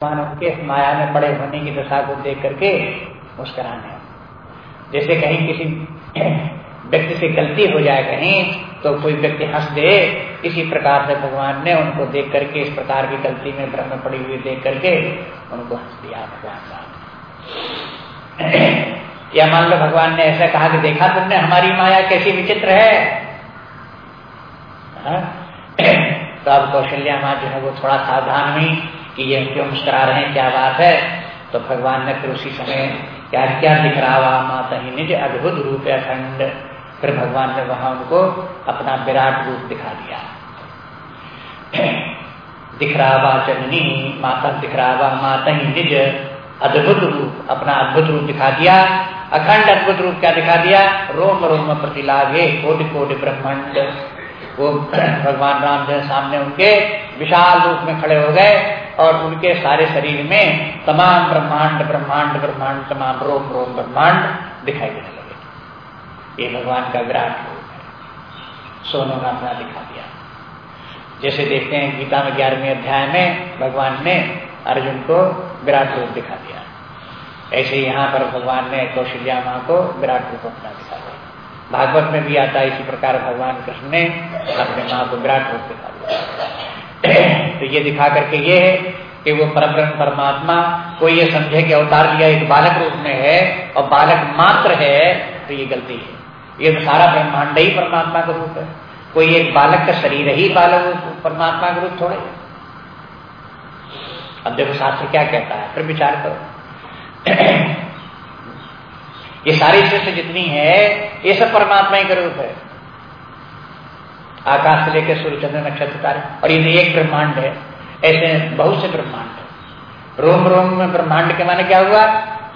भगवान उनके माया में पड़े होने की दशा को देख करके मुस्कराने। जैसे कहीं किसी व्यक्ति से गलती हो जाए कहीं तो कोई व्यक्ति हंस दे, इसी प्रकार से भगवान ने उनको देख करके, इस प्रकार की गलती में भ्रम पड़ी हुई देख करके उनको हंस दिया भगवान राम या मान लो भगवान ने ऐसा कहा कि देखा तुमने, हमारी माया कैसी विचित्र है? हाँ? तो अब कौशल्या माँ जो है वो थोड़ा सावधान हुई। कि ये क्यों मुस्करा रहे हैं, क्या बात है? तो भगवान ने फिर उसी समय क्या क्या? दिख रहा हुआ माता ही निज अद्भुत रूप अखंड। फिर भगवान ने वहाँ उनको अपना विराट रूप दिखा दिया। दिख रहा जननी, माता दिख रहा हुआ माता ही निज अद्भुत रूप, अपना अद्भुत रूप दिखा दिया। अखंड अद्भुत रूप क्या दिखा दिया? रोम रोम प्रतिलागे कोटि कोटि ब्रह्मांड। वो भगवान राम जो सामने उनके विशाल रूप में खड़े हो गए और उनके सारे शरीर में तमाम ब्रह्मांड ब्रह्मांड ब्रह्मांड, तमाम रोम रोम, ब्रह्मांड दिखाई देने लगे। ये भगवान का विराट रूप है। सोनों ने अपना दिखा दिया। जैसे देखते हैं गीता में ग्यारहवीं अध्याय में भगवान ने अर्जुन को विराट रूप दिखा दिया। ऐसे यहाँ पर भगवान ने कौशल्या माँ को विराट रूप अपना दिखा दिया भागवत में भी आता है, इसी प्रकार भगवान कृष्ण ने अपने माँ को विराट रूप दिखा तो ये दिखा करके ये है कि वो परब्रह्म परमात्मा कोई ये समझे कि अवतार लिया एक बालक रूप में है और बालक मात्र है तो ये गलती है। ये तो सारा ब्रह्मांड ही परमात्मा का रूप है। कोई एक बालक का शरीर ही बालक परमात्मा का रूप थोड़े। अब देखो शास्त्र क्या कहता है, फिर विचार करो। ये सारी सृष्टि जितनी है, ये सब परमात्मा ही का रूप है। आकाश से लेकर सूर्य, चंद्र, नक्षत्र, तारे। और ये एक ब्रह्मांड है। ऐसे बहुत से ब्रह्मांड है। रोम रोम में ब्रह्मांड के माने क्या हुआ?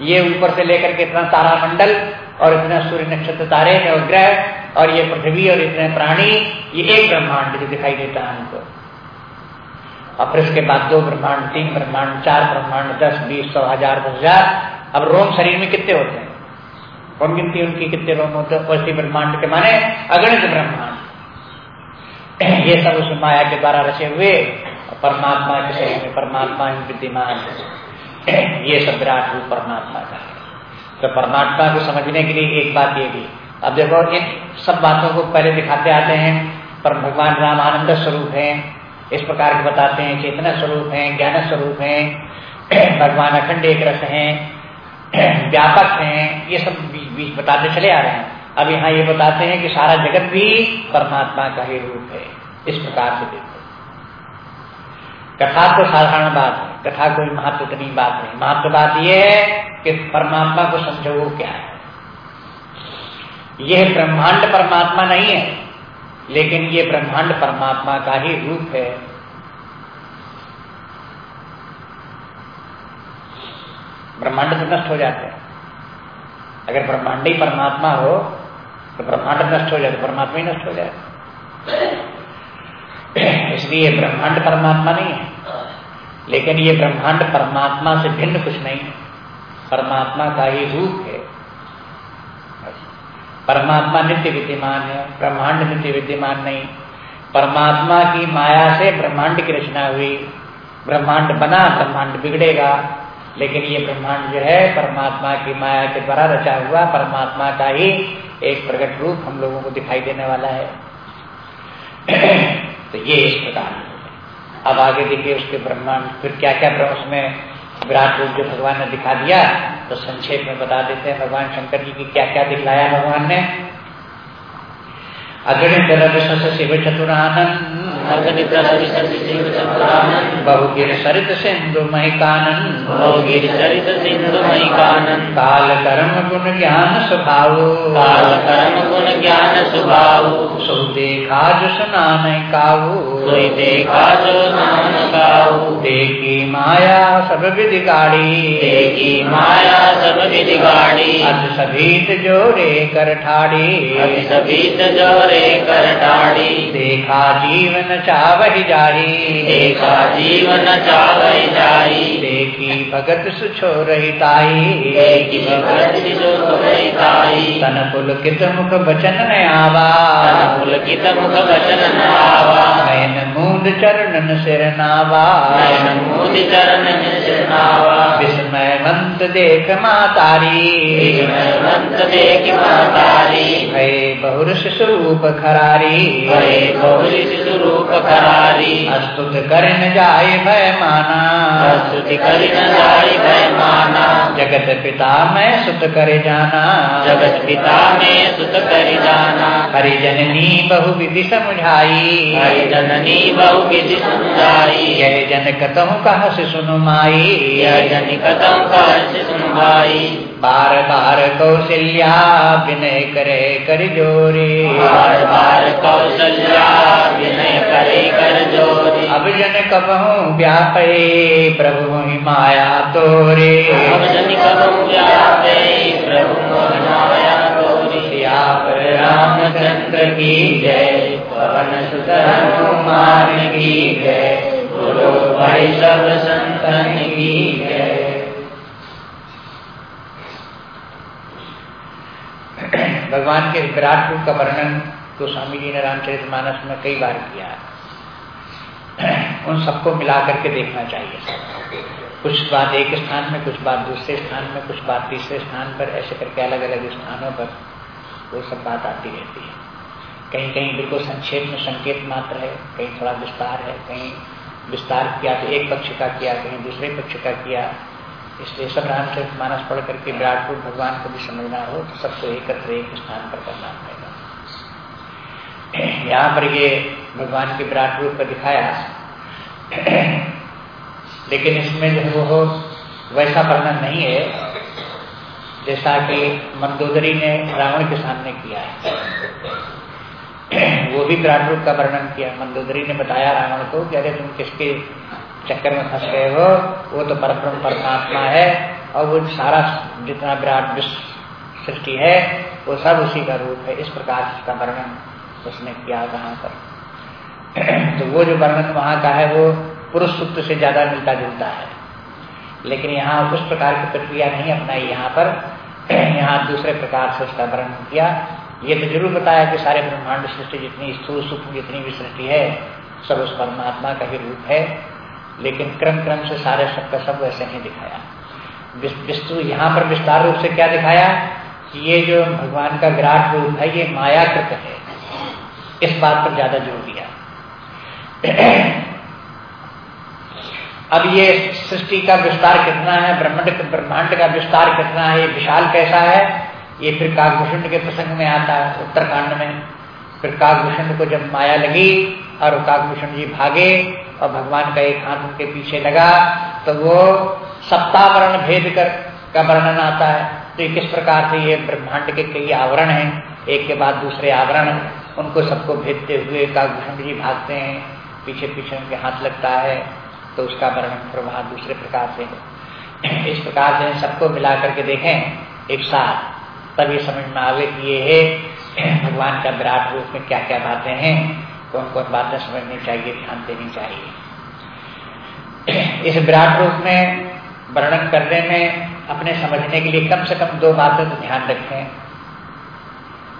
ये ऊपर से लेकर के इतना तारा मंडल और इतना सूर्य, नक्षत्र, तारे और ग्रह और ये पृथ्वी और इतने प्राणी, ये एक ब्रह्मांड जो दिखाई देता है हमको। और फिर उसके बाद दो ब्रह्मांड, तीन ब्रह्मांड, चार ब्रह्मांड, दस, बीस, सौ, हज़ार, दस हज़ार। अब रोम शरीर में कितने होते हैं? कौन गिनती उनकी कितने रोम होते वैसे ब्रह्मांड के माने अगणित ब्रह्मांड। ये सब उस माया के द्वारा रचे हुए परमात्मा के शरीर में परमात्मा ही विद्यमान ये सब विराट रूप परमात्मा का तो परमात्मा को समझने के लिए एक बात ये भी। अब देखो, इन सब बातों को पहले दिखाते आते हैं। पर भगवान राम आनंद स्वरूप है। इस प्रकार के बताते हैं, चेतना स्वरूप है, ज्ञान स्वरूप है। भगवान अखंड एक रस है। व्यापक हैं। ये सब बीच बताते चले आ रहे हैं। अब यहाँ ये बताते हैं कि सारा जगत भी परमात्मा का ही रूप है। इस प्रकार से देखो। कथा तो साधारण बात है। कथा कोई महत्व नहीं, बात नहीं। महत्व बात यह है कि परमात्मा को समझो वो क्या है। यह ब्रह्मांड परमात्मा नहीं है, लेकिन ये ब्रह्मांड परमात्मा का ही रूप है। ब्रह्मांड तो नष्ट हो जाते हैं। अगर ब्रह्मांड ही परमात्मा हो तो ब्रह्मांड नष्ट हो जाए तो परमात्मा ही नष्ट हो जाए। इसलिए ब्रह्मांड परमात्मा नहीं है। लेकिन ये ब्रह्मांड परमात्मा से भिन्न कुछ नहीं है। परमात्मा का ही रूप है। परमात्मा नित्य विद्यमान है, ब्रह्मांड नित्य विद्यमान नहीं। परमात्मा की माया से ब्रह्मांड की रचना हुई। ब्रह्मांड बना, ब्रह्मांड बिगड़ेगा। लेकिन ये ब्रह्मांड जो है, परमात्मा की माया के द्वारा रचा हुआ परमात्मा का ही एक प्रकट रूप हम लोगों को दिखाई देने वाला है। तो ये इस प्रकार अब आगे देखिए उसके ब्रह्मांड, फिर क्या क्या ब्रह्म उसमें विराट रूप जो भगवान ने दिखा दिया तो संक्षेप में बता देते हैं भगवान शंकर जी की क्या क्या दिखलाया भगवान ने। रविश शिव चतुरानंद बहुगिर सरित सिंधु महिकानंद बहुगिर सरित सिंधु महिकानंद काल कर्म गुण ज्ञान स्वभाव काल कर्म गुण ज्ञान स्वभाव सो देखा जो सुना नहीं काऊ सोई देखा जो नाम गाऊ देखी माया सब विधि गाड़ी देखी माया सब विधि गाड़ी अज सभीत जोरे कर ठाड़ी अभी सभी जोरे कर ठाड़ी देखा जीवन चावही जाही। देखा जीवन चावई जाई देखी भगत सुछो रही ताई देखी भगत जो सोई ताई तन पुलकित मुख बचन न आवा। पुलकित मुख वचन न आवा। नयन मूंद चरणन सिर नावा। नयन मोदि चरण में देख मातारी। विस्मय मंत देख मातारी। भय स्वरूप खरारी बहुरी स्वरूप करारी अस्तुत कर न जाय भय माना स्तुति करि न जाय भय माना जगत पिता मैं सुत कर जाना जगत पिता में सुत करि जाना हरि जननी बहु विधि समझाई हरि जननी बहु विधि समझाई यह जन कतहु कह से सुनु माई यह जनि कदम कह सुन भाई बार बार कौशल्या विनय करे कर जोरी। बार बार कौशल्या विनय करे कर जोरी। अब जन कबहू व्यापे प्रभु माया तोरे। अब जनि कदम व्यापे प्रभु मोह माया तोरी। सियावर रामचंद्र की जय पवन सुत हनुमान की जय गुरु भाई सब संतन की जय। भगवान के विराट रूप का वर्णन तो स्वामी जी ने रामचरित मानस में कई बार किया है। उन सबको मिला करके देखना चाहिए। कुछ बात एक स्थान में, कुछ बात दूसरे स्थान में, कुछ बात तीसरे स्थान पर, ऐसे करके अलग अलग स्थानों पर वो सब बात आती रहती है। कहीं कहीं बिल्कुल संक्षेप में संकेत मात्र है, कहीं थोड़ा विस्तार है, कहीं विस्तार किया तो एक पक्ष का किया, कहीं दूसरे पक्ष का किया इसलिए सब रामचरित मानस पढ़ करके विराट रूप भगवान को भी समझना हो तो सबको एकत्र एक स्थान पर करना पड़ेगा। यहाँ पर ये भगवान के विराट रूप पर दिखाया। लेकिन इसमें जो है वो वैसा वर्णन नहीं है, जैसा कि मंदोदरी ने रावण के सामने किया है। वो भी विराट रूप का वर्णन किया। मंदोदरी ने बताया रावण को कि अरे तुम किसके चक्कर में फंस गए हो, वो तो परब्रह्म परमात्मा है, और वो सारा जितना विराट विश्व सृष्टि है, वो सब उसी का रूप है, इस प्रकार इसका वर्णन उसने किया वहाँ पर। तो वो जो वर्णन वहाँ का है, वो पुरुष सूत्र से ज़्यादा मिलता जुलता है। लेकिन यहाँ उस प्रकार की प्रक्रिया नहीं अपनाई यहाँ पर। यहाँ दूसरे प्रकार से उसका वर्णन किया। ये तो ज़रूर बताया कि सारे ब्रह्मांड सृष्टि जितनी स्थूल सूक्ष्म जितनी भी सृष्टि है, सब उस परमात्मा का ही रूप है। लेकिन क्रम क्रम से सारे सब का सब वैसे नहीं दिखाया। यहाँ पर विस्तार रूप से क्या दिखाया कि ये जो भगवान का विराट रूप है, ये मायाकृत है। इस बात पर ज़्यादा ज़ोर दिया। अब ये सृष्टि का विस्तार कितना है, ब्रह्मांड ब्रह्मांड का विस्तार कितना है, ये विशाल कैसा है? ये फिर काकभूषण के प्रसंग में आता है, उत्तरकांड में। फिर काकभूषण को जब माया लगी और काकभूषण जी भागे और भगवान का एक हाथ उनके पीछे लगा तो वो सप्तावरण भेद कर का वर्णन आता है। तो ये किस प्रकार से ये ब्रह्मांड के कई आवरण हैं? एक के बाद दूसरे आवरण उनको सबको भेदते हुए काकभूषण जी भागते हैं। पीछे पीछे उनके हाथ लगता है तो उसका वर्णन फिर वहाँ दूसरे प्रकार से है। इस प्रकार से सबको मिला करके देखें, एक साथ तब ये समझ में आवे कि ये है, भगवान का विराट रूप में क्या क्या बातें हैं। कौन कौन बातें समझनी चाहिए, ध्यान देनी चाहिए। इस विराट रूप में वर्णन करने में, अपने समझने के लिए कम से कम दो बातें तो ध्यान रखें।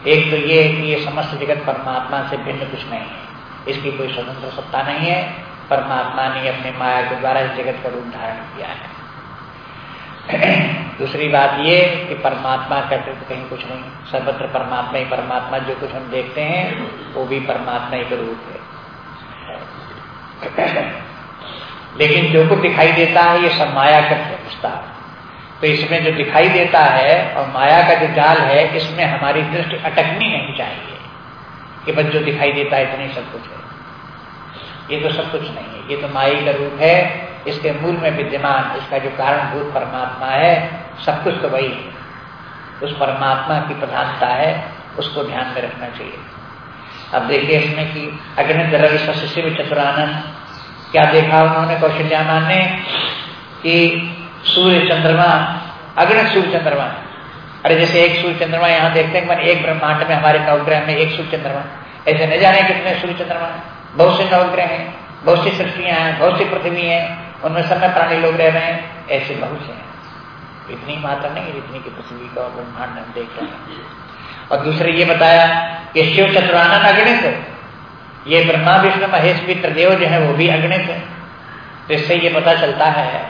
एक तो ये कि ये समस्त जगत परमात्मा से भिन्न कुछ नहीं है। इसकी कोई स्वतंत्र सत्ता नहीं है। परमात्मा ने अपने माया के द्वारा इस जगत का रूप धारण किया है। दूसरी बात ये कि परमात्मा कहते तो कहीं कुछ नहीं। सर्वत्र परमात्मा ही परमात्मा, जो कुछ हम देखते हैं, वो भी परमात्मा ही का रूप है। लेकिन जो कुछ दिखाई देता है, ये सब माया का विस्तार। तो इसमें जो दिखाई देता है, और माया का जो जाल है, इसमें हमारी दृष्टि अटकनी नहीं चाहिए। कि बस जो दिखाई देता है, इतनी सब कुछ है। ये तो सब कुछ नहीं है। ये तो माई का रूप है इसके मूल में विद्यमान, इसका जो कारणभूत परमात्मा है, सब कुछ तो वही है। उस परमात्मा की प्रधानता है, उसको ध्यान में रखना चाहिए। अब देखिए इसमें कि अग्नित रवि शिव चतुरानंद क्या देखा उन्होंने कौशल्यामान ने? कि सूर्य चंद्रमा अग्नि सूर्य चंद्रमा। अरे जैसे एक सूर्य चंद्रमा यहाँ देखते हैं, एक ब्रह्मांड में हमारे नवग्रह में एक सूर्य चंद्रमा। ऐसे न जाने कितने सूर्य चंद्रमा बहुत से नवग्रह हैं, बहुत सी सृष्टियाँ हैं, बहुत सी पृथ्वी हैं। उनमें में प्राणी लोग रह रहे हैं, ऐसे बहुत से हैं। इतनी मात्रा नहीं जितनी की पृथ्वी का ब्रह्मांड हम देख रहे हैं। और दूसरे ये बताया कि शिव चतुरानंद अगणित ये ब्रह्मा, विष्णु, महेश भी त्रिदेव जो है, वो भी अगणित है। तो इससे ये पता चलता है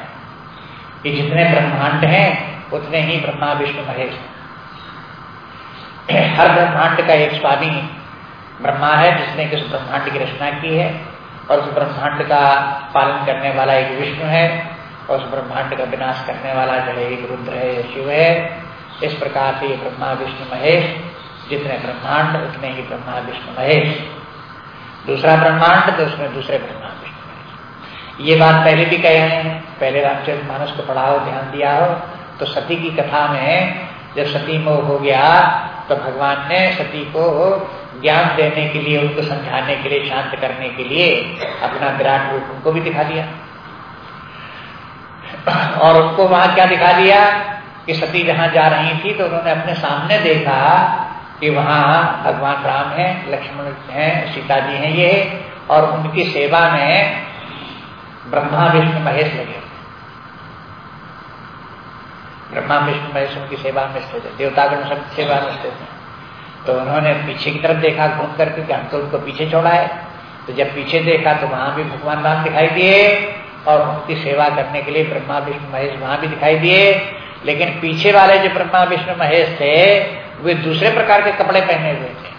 कि जितने ब्रह्मांड हैं, उतने ही ब्रह्मा, विष्णु, महेश हर ब्रह्मांड का एक स्वामी ब्रह्मा है, जिसने किस ब्रह्मांड की रचना की है। और उस ब्रह्मांड का पालन करने वाला एक विष्णु है, और उस ब्रह्मांड का विनाश करने वाला जो है एक रुद्र है, शिव है। इस प्रकार से ये ब्रह्मा, विष्णु, महेश, जितने ब्रह्मांड, उतने ही ब्रह्मा, विष्णु, महेश। दूसरा ब्रह्मांड तो उसमें दूसरे ब्रह्मा, विष्णु, महेश। ये बात पहले भी कहे हैं। पहले रामचरित मानस को पढ़ाओ, ध्यान दिया हो तो सती की कथा में, जब सती मोह हो गया तो भगवान ने सती को ज्ञान देने के लिए, उनको समझाने के लिए, शांत करने के लिए अपना विराट रूप उनको भी दिखा दिया। और उनको वहाँ क्या दिखा दिया कि सती जहाँ जा रही थी तो उन्होंने अपने सामने देखा कि वहाँ भगवान राम है, लक्ष्मण है, सीता जी हैं ये, और उनकी सेवा में ब्रह्मा, विष्णु, महेश लगे। ब्रह्मा, विष्णु, महेश उनकी सेवा में स्थित है, देवतागण सब सेवा में स्थित है। तो उन्होंने पीछे की तरफ़ देखा, घूम करके कि हम तो उनको पीछे छोड़ा है। तो जब पीछे देखा तो वहाँ भी भगवान राम दिखाई दिए और उनकी सेवा करने के लिए ब्रह्मा, विष्णु, महेश वहाँ भी दिखाई दिए। लेकिन पीछे वाले जो ब्रह्मा, विष्णु, महेश थे, वे दूसरे प्रकार के कपड़े पहने हुए थे।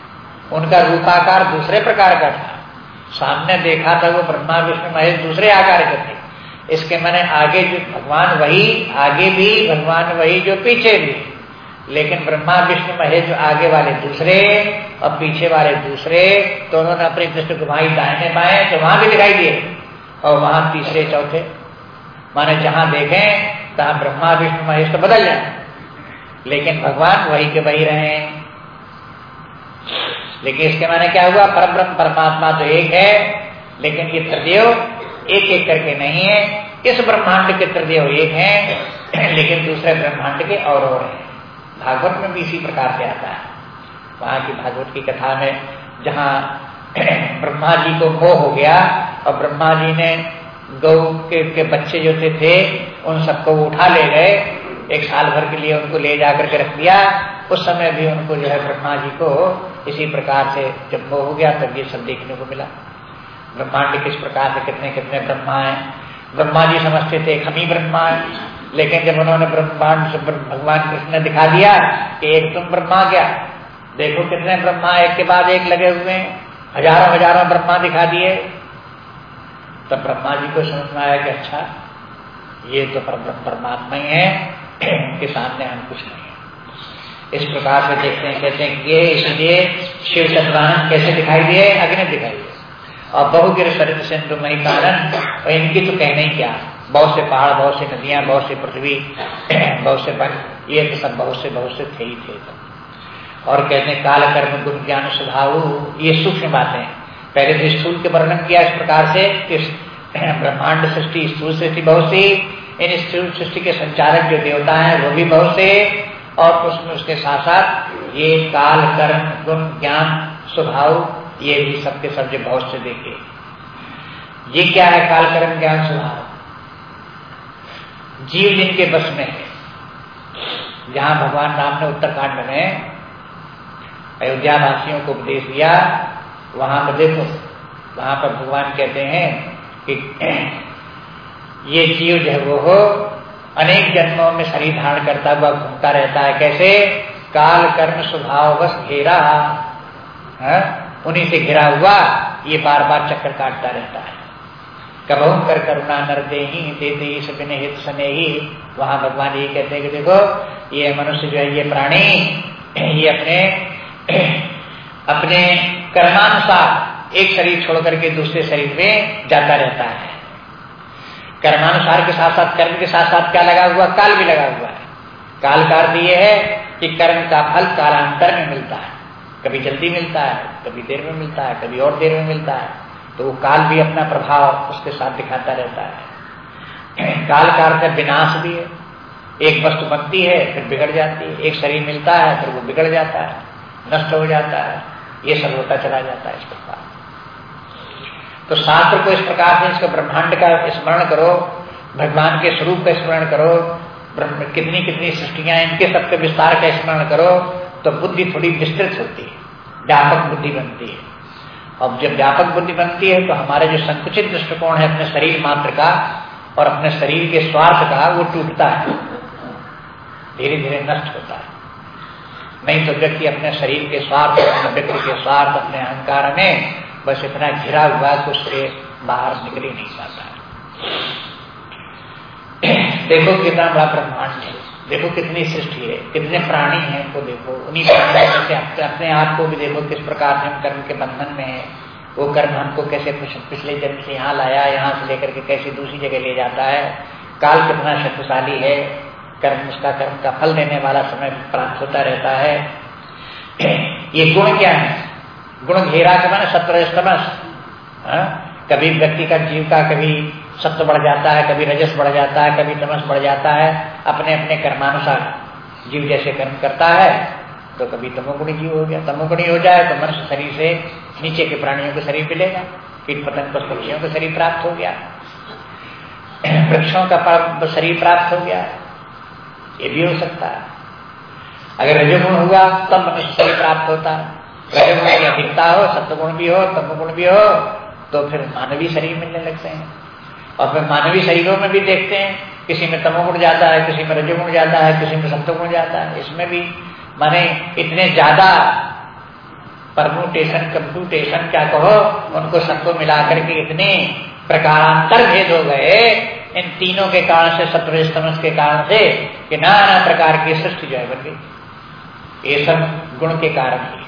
उनका रूपाकार दूसरे प्रकार का था। सामने देखा था वो ब्रह्मा, विष्णु, महेश दूसरे आकार के थे। इसके मैंने आगे जो भगवान, वही, आगे भी भगवान, वही जो पीछे भी। लेकिन ब्रह्मा, विष्णु, महेश जो आगे वाले दूसरे और पीछे वाले दूसरे तो उन्होंने अपनी दृष्टि घुमाई दाहिने बाएँ तो वहाँ भी दिखाई दिए। और वहाँ तीसरे, चौथे। माने जहाँ देखें, तहां ब्रह्मा, विष्णु, महेश तो बदल जाए। लेकिन भगवान वही के वही रहे लेकिन इसके माने क्या हुआ? पर ब्रह्म, परमात्मा तो एक है, लेकिन ये त्रिदेव एक एक करके नहीं है। इस ब्रह्मांड के त्रिदेव एक है, लेकिन दूसरे ब्रह्मांड के और और हैं। भागवत में भी इसी प्रकार से आता है। वहाँ की भागवत की कथा में जहाँ ब्रह्मा जी को मोह हो गया और ब्रह्मा जी ने गौ के, के बच्चे जो थे, थे उन सबको उठा ले गए। एक साल भर के लिए उनको ले जाकर के रख दिया। उस समय भी उनको जो है ब्रह्मा जी को इसी प्रकार से जब मोह हो गया तब ये सब देखने को मिला। ब्रह्मांड किस प्रकार से कितने कितने ब्रह्मा है। ब्रह्मा जी समझते थे खमी ब्रह्मा है। लेकिन जब उन्होंने ब्रह्मांड भगवान कृष्ण ने दिखा दिया कि एक तुम ब्रह्मा क्या? देखो कितने ब्रह्मा एक के बाद एक लगे हुए हैं। हज़ारों हज़ारों ब्रह्मा दिखा दिए। तब ब्रह्मा जी को समझ में आया कि अच्छा ये तो परमात्मा ही है। के सामने हम कुछ नहीं है। इस प्रकार से देखते हैं, कहते हैं ये इसलिए शिव चंद्रानंद कैसे दिखाई दिए? अग्नि दिखाई दिए। और बहुगिर सरित सिंधु मही कारण और इनकी तो कहने ही क्या? बहुत से पहाड़, बहुत से नदियाँ, बहुत से पृथ्वी, बहुत से वन, ये तो सब बहुत से बहुत से थे ही थे। और कहते हैं काल कर्म गुण ज्ञान, स्वभाव, ये सूक्ष्म बातें पहले तो स्थूल के वर्णन किया इस प्रकार से कि ब्रह्मांड सृष्टि, स्थूल सृष्टि बहुत सी, इन स्थूल सृष्टि के संचालक जो देवता हैं, वो भी बहुत से, और उसमें उसके साथ साथ ये काल कर्म गुण, ज्ञान, स्वभाव, ये भी सबके सब जो बहुत से देखे। ये क्या है काल कर्म ज्ञान, स्वभाव? जीव जिनके बस में है। जहाँ भगवान राम ने उत्तरकांड में अयोध्या वासियों को उपदेश दिया, वहाँ पर देखो, वहाँ पर भगवान कहते हैं कि ये जीव जो है वो हो, अनेक जन्मों में शरीर धारण करता हुआ घूमता रहता है। कैसे? काल कर्म स्वभाव बस घेरा। हाँ? उन्हीं से घिरा हुआ ये बार बार चक्कर काटता रहता है। कबहू कर करुणा नर दे ही देते सपने हित सने ही। वहाँ भगवान ये कहते हैं कि देखो, ये मनुष्य जो है, ये प्राणी, ये अपने अपने कर्मानुसार एक शरीर छोड़ करके दूसरे शरीर में जाता रहता है। कर्मानुसार के साथ साथ कर्म के साथ साथ क्या लगा हुआ? काल भी लगा हुआ है। काल का अर्थ ये है कि कर्म का फल कालांतर में मिलता है। कभी जल्दी मिलता है, कभी देर में मिलता है, कभी और देर में मिलता है। तो वो काल भी अपना प्रभाव उसके साथ दिखाता रहता है। काल का अर्थ विनाश भी है। एक वस्तु बनती है, फिर बिगड़ जाती है। एक शरीर मिलता है, फिर वो बिगड़ जाता है, नष्ट हो जाता है। ये सब होता चला जाता है इस प्रकार। तो शास्त्र को इस प्रकार से इसको ब्रह्मांड का स्मरण करो, भगवान के स्वरूप का स्मरण करो कितनी कितनी सृष्टियाँ इनके सबके विस्तार का स्मरण करो तो बुद्धि थोड़ी विस्तृत होती है, व्यापक बुद्धि बनती है। अब जब व्यापक बुद्धि बनती है तो हमारे जो संकुचित दृष्टिकोण है अपने शरीर मात्र का और अपने शरीर के स्वार्थ का, वो टूटता है। धीरे धीरे नष्ट होता है। नहीं तो व्यक्ति अपने शरीर के स्वार्थ, अपने व्यक्ति के स्वार्थ, अपने अहंकार में बस इतना घिरा हुआ कि उससे बाहर निकल ही नहीं पाता देखो कितना बड़ा ब्रह्मांड है। देखो कितनी सृष्टि है, कितने प्राणी हैं उनको देखो। उन्हीं प्राणियों से अपने आप को भी देखो, किस प्रकार हम कर्म के बंधन में है, वो कर्म हमको कैसे पिछले जन्म से यहाँ लाया, यहाँ से लेकर के कैसे दूसरी जगह ले जाता है। काल कितना शक्तिशाली है, कर्म उसका कर्म का फल देने वाला समय प्राप्त होता रहता है। ये गुण क्या है? गुण घेरा के माने हाँ? कभी व्यक्ति का जीव का, कभी सत्य बढ़ जाता है, कभी रजस बढ़ जाता है, कभी तमस बढ़ जाता है अपने अपने कर्मानुसार जीव जैसे कर्म करता है तो कभी तमोगुणी जीव हो गया। तमोगुणी हो जाए तो मनुष्य शरीर से नीचे के प्राणियों को शरीर मिलेगा कीट पतंग पक्षियों को शरीर प्राप्त हो गया। वृक्षों का शरीर प्राप्त हो गया। ये भी हो सकता है। अगर रजोगुण हुआ, तब मनुष्य शरीर प्राप्त होता है। रजोगुण की अधिकता हो, सत्वगुण भी हो, तमोगुण भी हो तो फिर मानवीय शरीर मिलने लगते हैं। और फिर मानवीय शरीरों में भी देखते हैं, किसी में तमोगुण जाता है, किसी में रजोगुण जाता है, किसी में सत्वगुण जाता है, इसमें भी, माने इतने ज़्यादा परमुटेशन कंप्यूटेशन क्या कहो, उनको सबको मिलाकर के इतने प्रकारांतर भेद हो गए, इन तीनों के कारण से सत्वस्तमस के कारण से, कि नाना प्रकार की सृष्टि जो है बन गई। ये सब गुण के कारण ही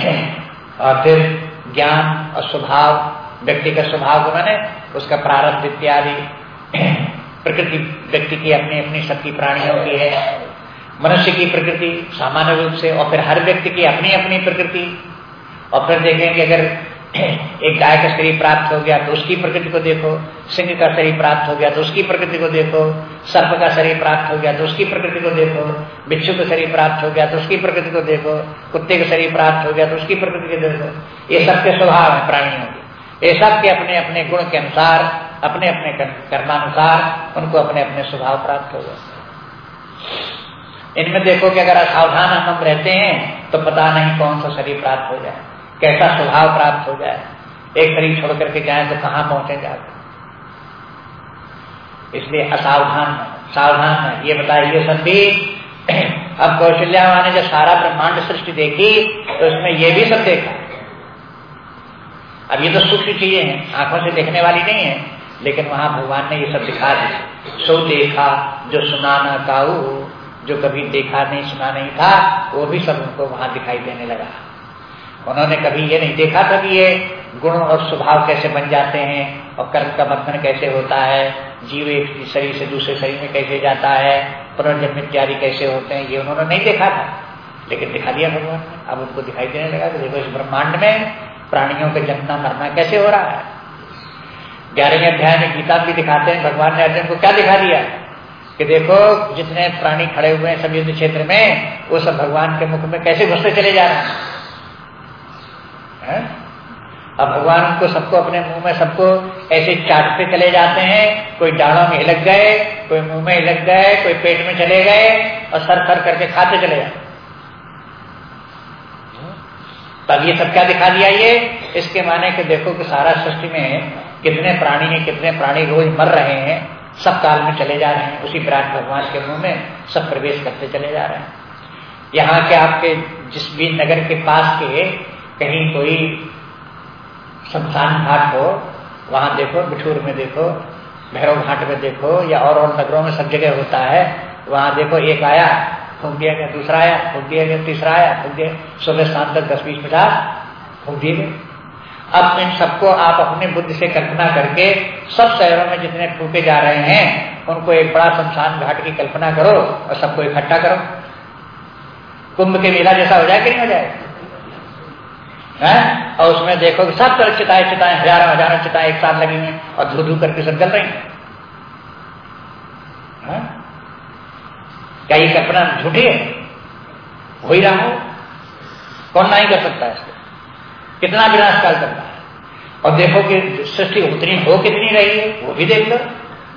है। और फिर ज्ञान और स्वभाव व्यक्ति का स्वभाव मैंने, उसका प्रारंभ इत्यादि, प्रकृति व्यक्ति की अपनी अपनी शक्ति प्राणियों की है। मनुष्य की प्रकृति सामान्य रूप से, और फिर हर व्यक्ति की अपनी अपनी प्रकृति। और फिर देखेंगे अगर एक गाय का शरीर प्राप्त हो गया तो उसकी प्रकृति को देखो, सिंह का शरीर प्राप्त हो गया तो उसकी प्रकृति को देखो, सर्प का शरीर प्राप्त हो गया तो उसकी प्रकृति को देखो, बिच्छू का शरीर प्राप्त हो गया तो उसकी प्रकृति को देखो, कुत्ते का शरीर प्राप्त हो गया तो उसकी प्रकृति को देखो। ये सबके स्वभाव है प्राणियों के। ये सब के अपने अपने गुण के अनुसार, अपने अपने कर्मानुसार, उनको अपने अपने स्वभाव प्राप्त हो गए इनमें देखो कि अगर असावधान हम रहते हैं तो पता नहीं कौन सा शरीर प्राप्त हो जाए, कैसा स्वभाव प्राप्त हो जाए। एक शरीर छोड़ करके जाए तो कहाँ पहुँचे जाते इसलिए असावधान सावधान है। ये बताइए संधि अब कौशल्या ने जब सारा ब्रह्मांड सृष्टि देखी तो उसमें ये भी सब देखा। अब ये तो सूक्ष्म चीज़ें हैं, आँखों से देखने वाली नहीं है, लेकिन वहाँ भगवान ने ये सब दिखा दिया सो देखा, जो सुना ना काऊ, जो कभी देखा नहीं, सुना नहीं था, वो भी सब उनको वहाँ दिखाई देने लगा। उन्होंने कभी ये नहीं देखा था कि ये गुण और स्वभाव कैसे बन जाते हैं, और कर्म का बंधन कैसे होता है, जीव एक शरीर से दूसरे शरीर में कैसे जाता है, पुनर्जन्म इत्यादि कैसे होते हैं, ये उन्होंने नहीं देखा था। लेकिन दिखा दिया भगवान, अब उनको दिखाई देने लगा कि देखो इस ब्रह्मांड में प्राणियों के जन्मना मरना। कैसे हो रहा है? ग्यारहवें अध्याय में गीता भी दिखाते हैं, भगवान ने अर्जुन को क्या दिखा दिया? कि देखो, जितने प्राणी खड़े हुए हैं सभी युद्ध क्षेत्र में, वो सब भगवान के मुख में कैसे घुसते चले जा रहे हैं? अब भगवान उनको सबको अपने मुँह में सबको ऐसे चाटते चले जाते हैं, कोई डालों में हिलक गए, कोई मुँह में हिलक गए, कोई पेट में चले गए और सर सर करके खाते चले जाते तब ये सब क्या दिखा दिया ये? इसके माने कि देखो कि सारा सृष्टि में कितने प्राणी हैं, कितने प्राणी रोज मर रहे हैं, सब काल में चले जा रहे हैं। उसी विराट भगवान के मुँह में सब प्रवेश करते चले जा रहे हैं। यहाँ के आपके जिस भी नगर के पास के कहीं कोई शमशान घाट हो, वहाँ देखो, बिठूर में देखो, भैरव घाट में देखो, या और और नगरों में सब जगह होता है, वहाँ देखो एक आया फूक दिया गया दूसरा आया, फूक दिया गया तीसरा आया, फूक दिया सुबह शाम तक दस बीस पचास, फूक दिए गए अब इन सबको आप अपने बुद्धि से कल्पना करके सब शहरों में जितने फूके जा रहे हैं, उनको एक बड़ा शमशान घाट की कल्पना करो और सबको इकट्ठा करो कुंभ के मेला जैसा हो जाए कि नहीं हो जाए है? और उसमें देखो कि सब तरह चिताएँ चिताएँ, हज़ारों हज़ारों चिताएँ एक साथ लगी हुई और धू धू करके सब जल रही है? क्या ये कल्पना झूठी है? हो ही रहा हो। कौन नहीं कर सकता है इसको? कितना विनाश काल करता है। और देखो कि सृष्टि उतनी हो कितनी रही है, वो भी देख लो।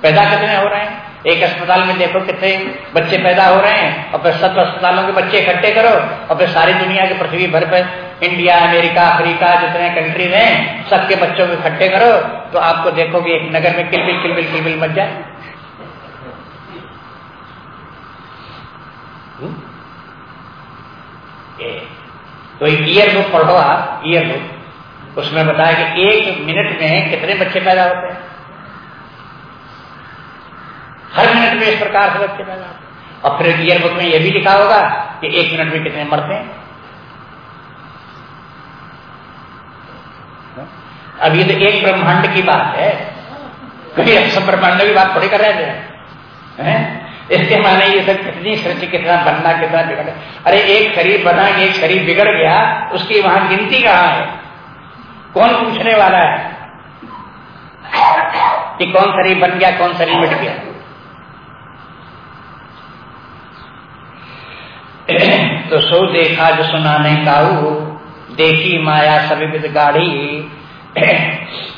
पैदा कितने हो रहे हैं? एक अस्पताल में देखो कितने बच्चे पैदा हो रहे हैं। और फिर सब अस्पतालों के बच्चे इकट्ठे करो। और फिर सारी दुनिया के पृथ्वी भर पर इंडिया, अमेरिका, अफ्रीका, जितने कंट्रीज़ हैं सबके बच्चों को इकट्ठे करो तो आपको देखोगे एक नगर में किलबिल किलबिल किलबिल मच जाए। तो ईयर बुक पढ़ो आप ईयर बुक उसमें बताया कि एक मिनट में कितने बच्चे पैदा होते हैं? हर मिनट में इस प्रकार से बच्चे पैदा होते हैं। और फिर ईयर बुक में यह भी लिखा होगा कि एक मिनट में कितने मरते हैं। अब ये तो एक ब्रह्मांड की बात है। कभी सब ब्रह्मांड की बात थोड़ी कर रहे थे? इसके माने ये सब कितनी सृष्टि कितना बनना, कितना बिगड़ अरे एक शरीर बना, एक शरीर बिगड़ गया, उसकी वहाँ गिनती कहाँ है? कौन पूछने वाला है? कि कौन शरीर बन गया, कौन शरीर मिट गया। तो सो देखा, जो सुना नहीं काऊ, देखी माया सभी विद गाढ़ी।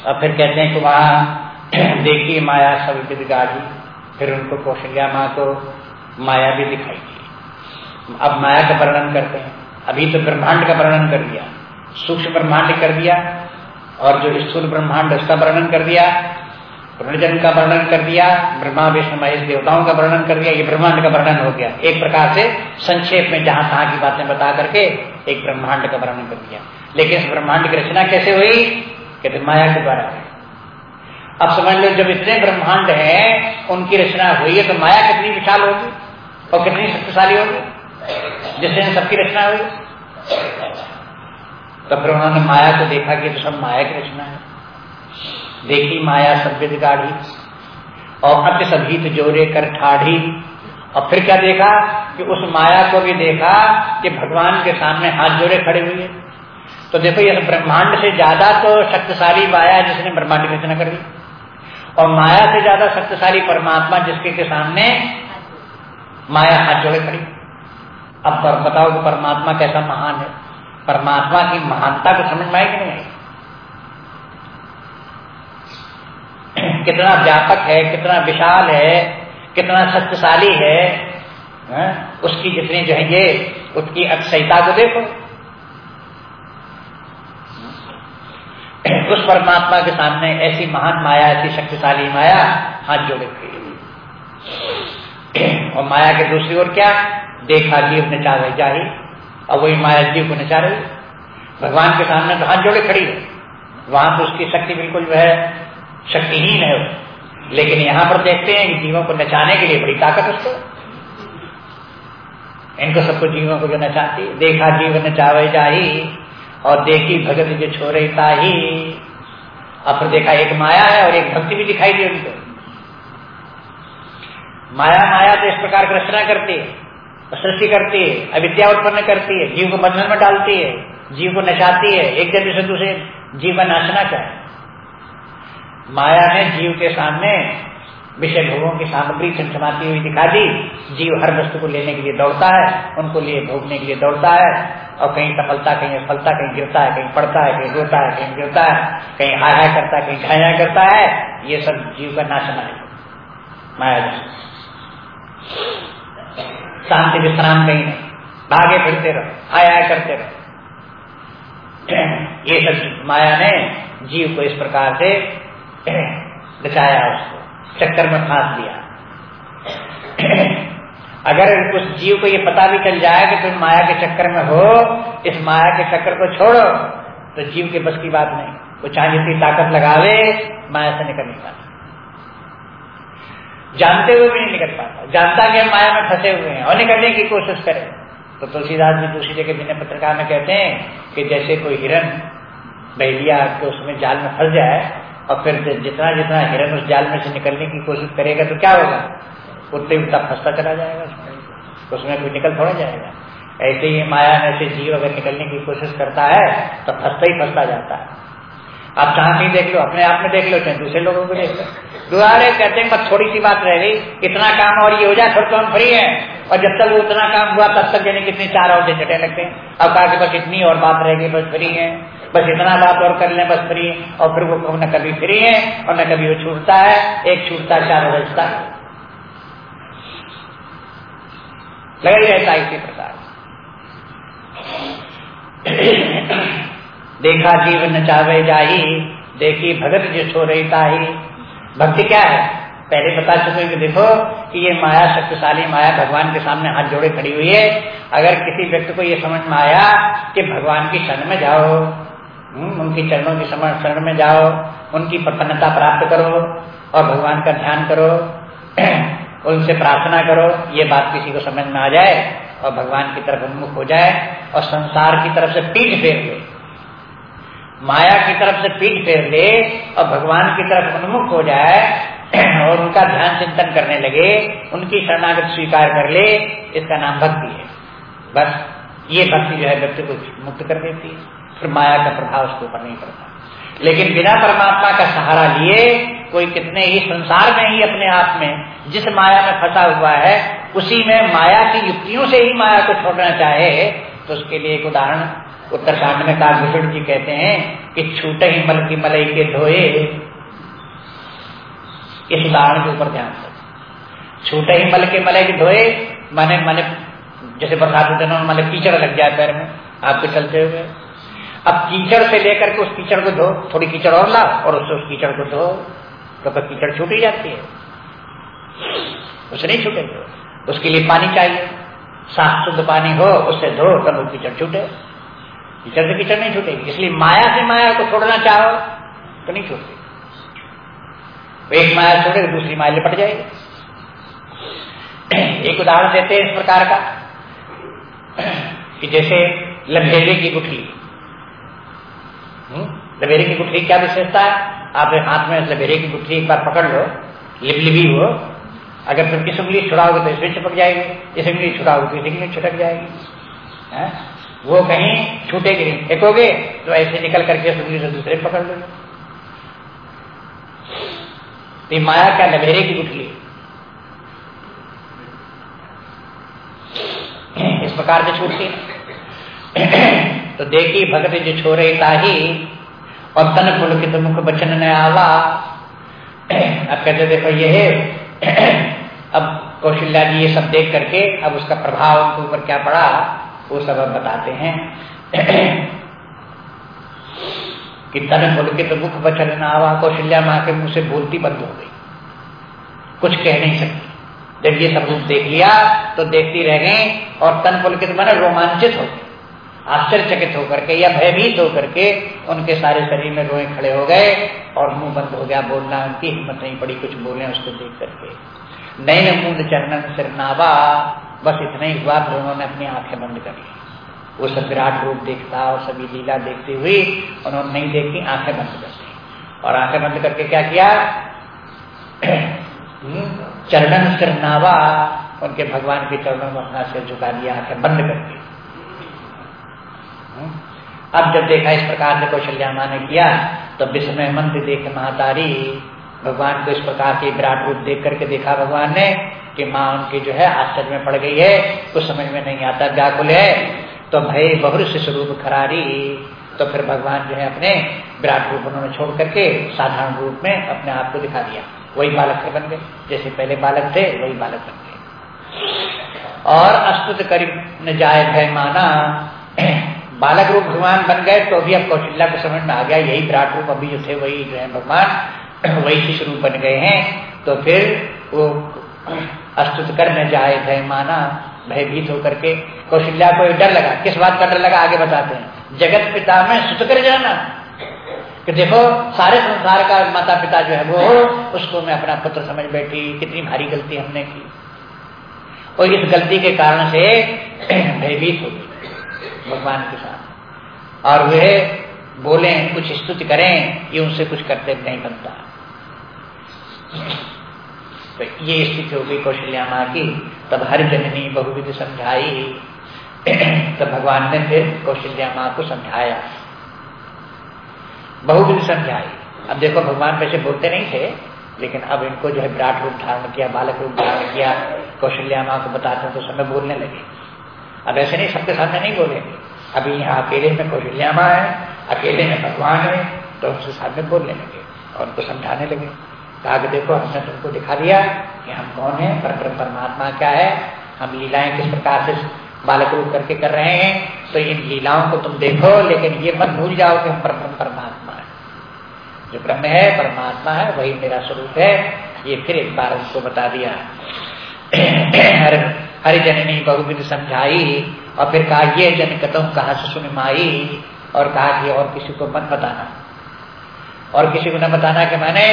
और फिर कहते हैं कि वहाँ देखी माया सभी विद गाढ़ी। फिर उनको कौशल्या माँ को माया भी दिखाई दी। अब माया का वर्णन करते हैं। अभी तो ब्रह्मांड का वर्णन कर दिया। सूक्ष्म ब्रह्मांड कर दिया और जो स्थूल ब्रह्मांड उसका वर्णन कर दिया, पुनर्जन्म का वर्णन कर दिया, ब्रह्मा, विष्णु, महेश, देवताओं का वर्णन कर दिया, ये ब्रह्मांड का वर्णन हो गया। एक प्रकार से संक्षेप में जहाँ तहां की बातें बता करके एक ब्रह्मांड का वर्णन कर दिया। लेकिन इस ब्रह्मांड की रचना कैसे हुई? कहते माया के द्वारा। अब समझ लो, जब इतने ब्रह्मांड है, उनकी रचना हुई है तो माया कितनी विशाल होगी और कितनी शक्तिशाली होगी? जिससे सबकी रचना हुई। तो फिर उन्होंने माया को देखा कि तो सब माया की रचना है। देखी माया सभ्य गाढ़ी, और अत्य सभीत जोरे कर ठाढ़ी। और फिर क्या देखा कि उस माया को भी देखा कि भगवान के सामने हाथ जोड़े खड़े हुए तो देखो, यह ब्रह्मांड से ज़्यादा तो शक्तिशाली माया जिसने ब्रह्मांड की रचना कर दी। और माया से ज़्यादा शक्तिशाली परमात्मा जिसके के सामने माया हाथ जोड़े खड़ी। अब पर बताओ कि परमात्मा कैसा महान है? परमात्मा की महानता को समझ में कि नहीं कितना व्यापक है कितना विशाल है कितना शक्तिशाली है, है? उसकी जितनी जो है ये उसकी अक्षयता को देखो। उस परमात्मा के सामने ऐसी महान माया, ऐसी शक्तिशाली माया हाथ जोड़े खड़ी और माया के दूसरी ओर क्या? देखा जीव नचा रही जाही, और वही माया जीव को नचा रही। भगवान के सामने तो हाथ जोड़े खड़ी है। वहाँ तो उसकी शक्ति बिल्कुल जो है, शक्तिहीन है। लेकिन यहाँ पर देखते हैं कि जीवों को नचाने के लिए बड़ी ताकत उसको। इनको सबको जीवों को जो नचाती, देखा जीव नचावे जाही और देखी भगत जो छोरे अब फिर देखा एक माया है और एक भक्ति भी दिखाई दी उनको। माया माया तो इस प्रकार की रचना करती है, सृष्टि करती है, अविद्या उत्पन्न करती है, जीव को बंधन में डालती है, जीव को नचाती है, एक जन से दूसरे जीव का नाचना चाहे माया ने जीव के सामने विषय भोगों की सामग्री चमचमाती हुई दिखा दी। जीव हर वस्तु को लेने के लिए दौड़ता है, उनको लिए भोगने के लिए दौड़ता है। और कहीं सफलता कहीं असफलता, कहीं गिरता है, कहीं पड़ता है, कहीं रोता है, कहीं गिरता है, कहीं हाय करता है, कहीं घाया करता है, ये सब जीव का नाचना है। माया शांति विश्राम कहीं नहीं। भागे फिरते रहो हाय करते रहो। ये सब माया ने जीव को इस प्रकार से बचाया उसको। चक्कर में फांस दिया। अगर उस जीव को ये पता भी चल जाए कि तुम माया के चक्कर में हो, इस माया के चक्कर को छोड़ो तो जीव के बस की बात नहीं। वो चाहे जितनी ताकत लगावे, माया से निकल नहीं पाता। जानते हुए भी नहीं निकल पाता। जानता कि हम माया में फंसे हुए हैं और निकलने की कोशिश करें। तो तुलसीदास जी दूसरी जगह बिना पत्रकार में कहते हैं कि जैसे कोई हिरन बहलिया के उसमें जाल में फंस जाए और फिर जितना जितना हिरन उस जाल में से निकलने की कोशिश करेगा तो क्या होगा? उतने उतना फंसता चला जाएगा उसमें। कोई निकल थोड़ा जाएगा। ऐसे ही माया में से जीव अगर निकलने की कोशिश करता है तो फंसता ही फंसता जाता है। आप जहाँ कहीं देख लो, अपने आप में देख लो, चाहे दूसरे लोगों को देख लो। दुआरे कहते हैं बस थोड़ी सी बात रह गई। इतना काम और ये हो जाए, फिर तो हम फ्री है। और जब तक उतना काम हुआ, तब तक यानी कितने चार और झटने लगते हैं। अब कहा कि बस इतनी और बात रह गई, बस फ्री है। बस इतना बात और कर लें, बस फ्री। और फिर वो न कभी फ्री है, और न कभी वो छूटता है। एक छूटता, चार बजता लगा ही रहता इसी प्रकार। देखा जीवन चावे जाही, देखी भगत जो छो रही ताही। भक्ति क्या है? पहले बता चुके कि देखो कि ये माया शक्तिशाली माया भगवान के सामने हाथ जोड़े खड़ी हुई है। अगर किसी व्यक्ति को ये समझ में आया कि भगवान की शरण में जाओ उनकी चरणों की शरण में जाओ, उनकी प्रसन्नता प्राप्त करो और भगवान का ध्यान करो, उनसे प्रार्थना करो, ये बात किसी को समझ में आ जाए और भगवान की तरफ़ उन्मुख हो जाए और संसार की तरफ़ से पीठ फेर ले। माया की तरफ़ से पीठ फेर ले और भगवान की तरफ़ उन्मुख हो जाए और उनका ध्यान चिंतन करने लगे, उनकी शरणागत स्वीकार कर ले, इसका नाम भक्ति है। बस, ये भक्ति जो है व्यक्ति को मुक्त कर देती है। फिर माया का प्रभाव उसके ऊपर नहीं पड़ता। लेकिन बिना परमात्मा का सहारा लिए, कोई कितने ही संसार में ही अपने आप में जिस माया में फंसा हुआ है, उसी में माया की युक्तियों से ही माया को छोड़ना चाहे तो उसके लिए एक उदाहरण उत्तरकांड में काभूषण जी कहते हैं कि छूटे ही मल की मलई के धोए, इस उदाहरण के ऊपर ध्यान दो। छूटे ही मल के मलई के धोए, माने माने जैसे बरसात के दिनों कीचड़ लग जाए पैर में, आपके चलते हुए। अब कीचड़ से लेकर के उस कीचड़ को धो, थोड़ी कीचड़ और ला और उससे उस कीचड़ को धो तो फिर कीचड़ छूट ही जाती है। उसे नहीं छूटेगी। उसके लिए पानी चाहिए। साफ़ शुद्ध पानी हो उससे धो, तब वो कीचड़ छूटे। कीचड़ से कीचड़ नहीं छूटेगी। इसलिए माया से माया को छोड़ना चाहो तो नहीं छूटती तो एक माया छोड़े दूसरी माया लिपट जाएगी। एक उदाहरण देते हैं इस प्रकार का, कि जैसे लभेरे की गुठली। हम्म? लभेरे की गुठली क्या विशेषता है? आप हाथ में लभेरे की गुठली एक बार पकड़ लो, लिबलिबी हो। अगर तुम किस उंगली छुड़ाओगे तो इसमें चिपक जाएगी, इस उंगली छुड़ाओगे तो इस उंगली छिटक जाएगी। है? वो कहीं छूटेगी नहीं। फेंकोगे तो ऐसे निकल करके उंगली से दूसरे पकड़ लो। तो माया क्या लबेरे की गुठली? इस प्रकार से छूटती तो देखी भगत जो छोरे ताही, और तन पुलकित मुख बचन न आवा। अब कहते देखो ये है। अब कौशल्या जी ये सब देख करके अब उसका प्रभाव उनके ऊपर क्या पड़ा, वो सब अब बताते हैं। कि तन पुलकित मुख बचन न आवा, कौशल्या माँ के मुँह से बोलती बंद हो गई। कुछ कह नहीं सकती। जब ये सब रूप देख लिया तो देखती रह गई, और तन पुलकित मैंने रोमांचित हो गए आश्चर्यचकित होकर के या भयभीत होकर के उनके सारे शरीर में रोए खड़े हो गए और मुँह बंद हो गया, बोलना उनकी हिम्मत नहीं पड़ी, कुछ बोले उसको देख करके। नैन मुंड चरणन सिरनावा बस इतना ही हुआ, फिर उन्होंने अपनी आँखें बंद कर ली। वो सब विराट रूप देखता और सभी लीला देखते हुए उन्होंने नहीं देखी, आँखें बंद कर दी। और आँखें बंद करके क्या किया? चरणन सिरनावा उनके भगवान के चरणों में अपना सिर झुका दिया, आँखें बंद कर दी। अब जब देखा इस प्रकार से कौशल्या माँ ने किया तो विस्मय मंत्र देख महातारी, भगवान को इस प्रकार के विराट रूप देख करके देखा भगवान ने कि माँ उनकी जो है आश्चर्य में पड़ गई है, कुछ समझ में नहीं आता, व्याकुल है। तो भय बहुर से स्वरूप खरारी तो फिर भगवान जो है अपने विराट रूप उन्होंने छोड़ करके साधारण रूप में अपने आप को दिखा दिया। वही बालक से बन गए। जैसे पहले बालक थे, वही बालक बन गए। और अस्तुत करीब जाए भय माना बालक रूप भगवान बन गए तो अभी अब कौशल्या को समझ में आ गया, यही विराट रूप अभी जो थे, वही जो है भगवान, वही शिशु रूप बन गए हैं। तो फिर वो अस्तुत कर जाए भय माना भयभीत होकर के कौशल्या को डर लगा। किस बात का डर लगा, आगे बताते हैं। जगत पिता में सुत कर जाना। कि देखो, सारे संसार का माता पिता जो है वो, उसको मैं अपना पुत्र समझ बैठी, कितनी भारी गलती हमने की। और इस गलती के कारण से भयभीत हो गई। भगवान के साथ। और वे बोले, कुछ स्तुति करें, ये उनसे कुछ करते नहीं बनता। तो ये स्थिति हो गई कौशल्या माँ की। तब हर जननी बहुविध समझाई। तब भगवान ने फिर कौशल्या माँ को समझाया। बहुविध समझाई। अब देखो, भगवान वैसे बोलते नहीं थे, लेकिन अब इनको जो है विराट रूप धारण किया, बालक रूप धारण किया कौशल्या माँ को बताते हैं तो समय बोलने लगे। अब ऐसे नहीं, सबके सामने नहीं बोलेंगे अभी यहाँ अकेले में कौशल्या माँ है, अकेले में भगवान है तो उनसे सामने बोलने लगे और उनको समझाने लगे। कहा कि देखो, हमने तुमको दिखा दिया कि हम कौन है पर परमात्मा क्या है, हम लीलाएँ किस प्रकार से बालक रूप करके कर रहे हैं तो इन लीलाओं को तुम देखो, लेकिन ये मत भूल जाओ कि हम परम परमात्मा है। जो ब्रह्म है, परमात्मा है, वही मेरा स्वरूप है। ये फिर एक बार उनको बता दिया। हरिजननी बहुविध समझाई और फिर कहा, ये जन कदम कहा सुन माई और कहा कि और किसी को मत बताना। और किसी को न बताना कि मैंने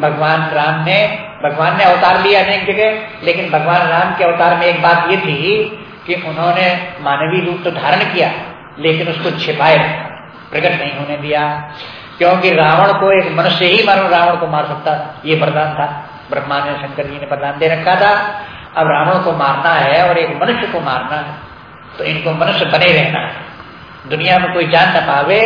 भगवान राम ने, भगवान ने अवतार लिया अनेक जगह, लेकिन भगवान राम के अवतार में एक बात ये थी कि उन्होंने मानवीय रूप तो धारण किया, लेकिन उसको छिपाए प्रकट नहीं होने दिया, क्योंकि रावण को एक मनुष्य ही मानो रावण को मार सकता ये वरदान था। ब्रह्मा ने शंकर जी ने वरदान दे रखा था। अब रावण को मारना है और एक मनुष्य को मारना है तो इनको मनुष्य बने रहना है। दुनिया में कोई जान न पावे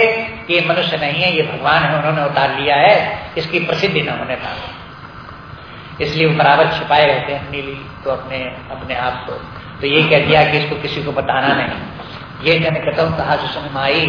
कि ये मनुष्य नहीं है, ये भगवान है, उन्होंने उतार लिया है, इसकी प्रसिद्धि न होने पावे। इसलिए वो बराबर छिपाए रहते हैं नीली को अपने अपने आप को। तो ये कह दिया कि इसको किसी को बताना नहीं। ये जन कतम कहा सुन माई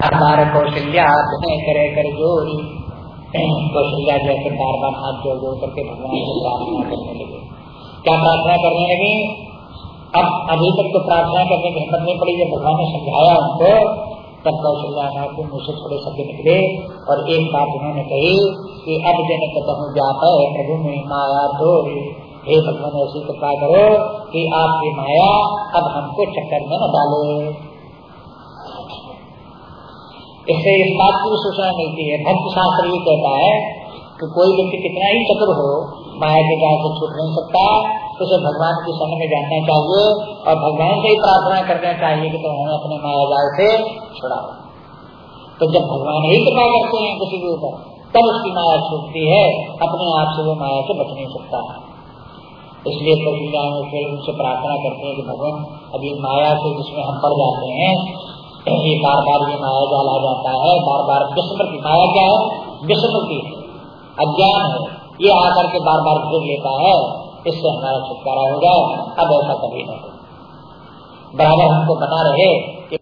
बार कौशल्या तुम्हें करे, कर जोरी कौशल्या जैसे बार बार हाथ जोड़ जोड़ करके भगवान से प्रार्थना करने लगे। क्या प्रार्थना करने लगी? अब अभी तक तो प्रार्थना करने की हिम्मत नहीं पड़ी। जब भगवान ने समझाया उनको, तब कौशल्या के मुँह से थोड़े शब्द निकले और एक बात उन्होंने कही कि अब जन कतहु जाता है, प्रभु में माया तो हे भगवान, ऐसी कृपा करो कि आपकी माया अब हमको चक्कर में न डाले। इससे इस बात की भी सूचना मिलती है। भक्त शास्त्र ये कहता है कि कोई व्यक्ति कितना ही चतुर हो माया के जाल से छूट नहीं सकता, उसे भगवान की शरण में जानना चाहिए और भगवान से ही प्रार्थना करना चाहिए कि तुम तो अपने माया जाल से छुड़ाओ। तो जब भगवान ही कृपा करते हैं किसी के ऊपर, तब उसकी माया छूटती है, अपने आप से वो माया से बच नहीं सकता। है इसलिए कौशल्या उनसे प्रार्थना करते हैं कि भगवान अभी माया से जिसमें हम पड़ जाते हैं ये बार बार ये माया जाल आ जाता है बार बार विस्मृति। माया क्या है? विस्मृति। अज्ञान है। ये आकर के बार बार घेर लेता है, इससे हमारा छुटकारा हो जाए। अब ऐसा कभी नहीं बराबर हमको बता रहे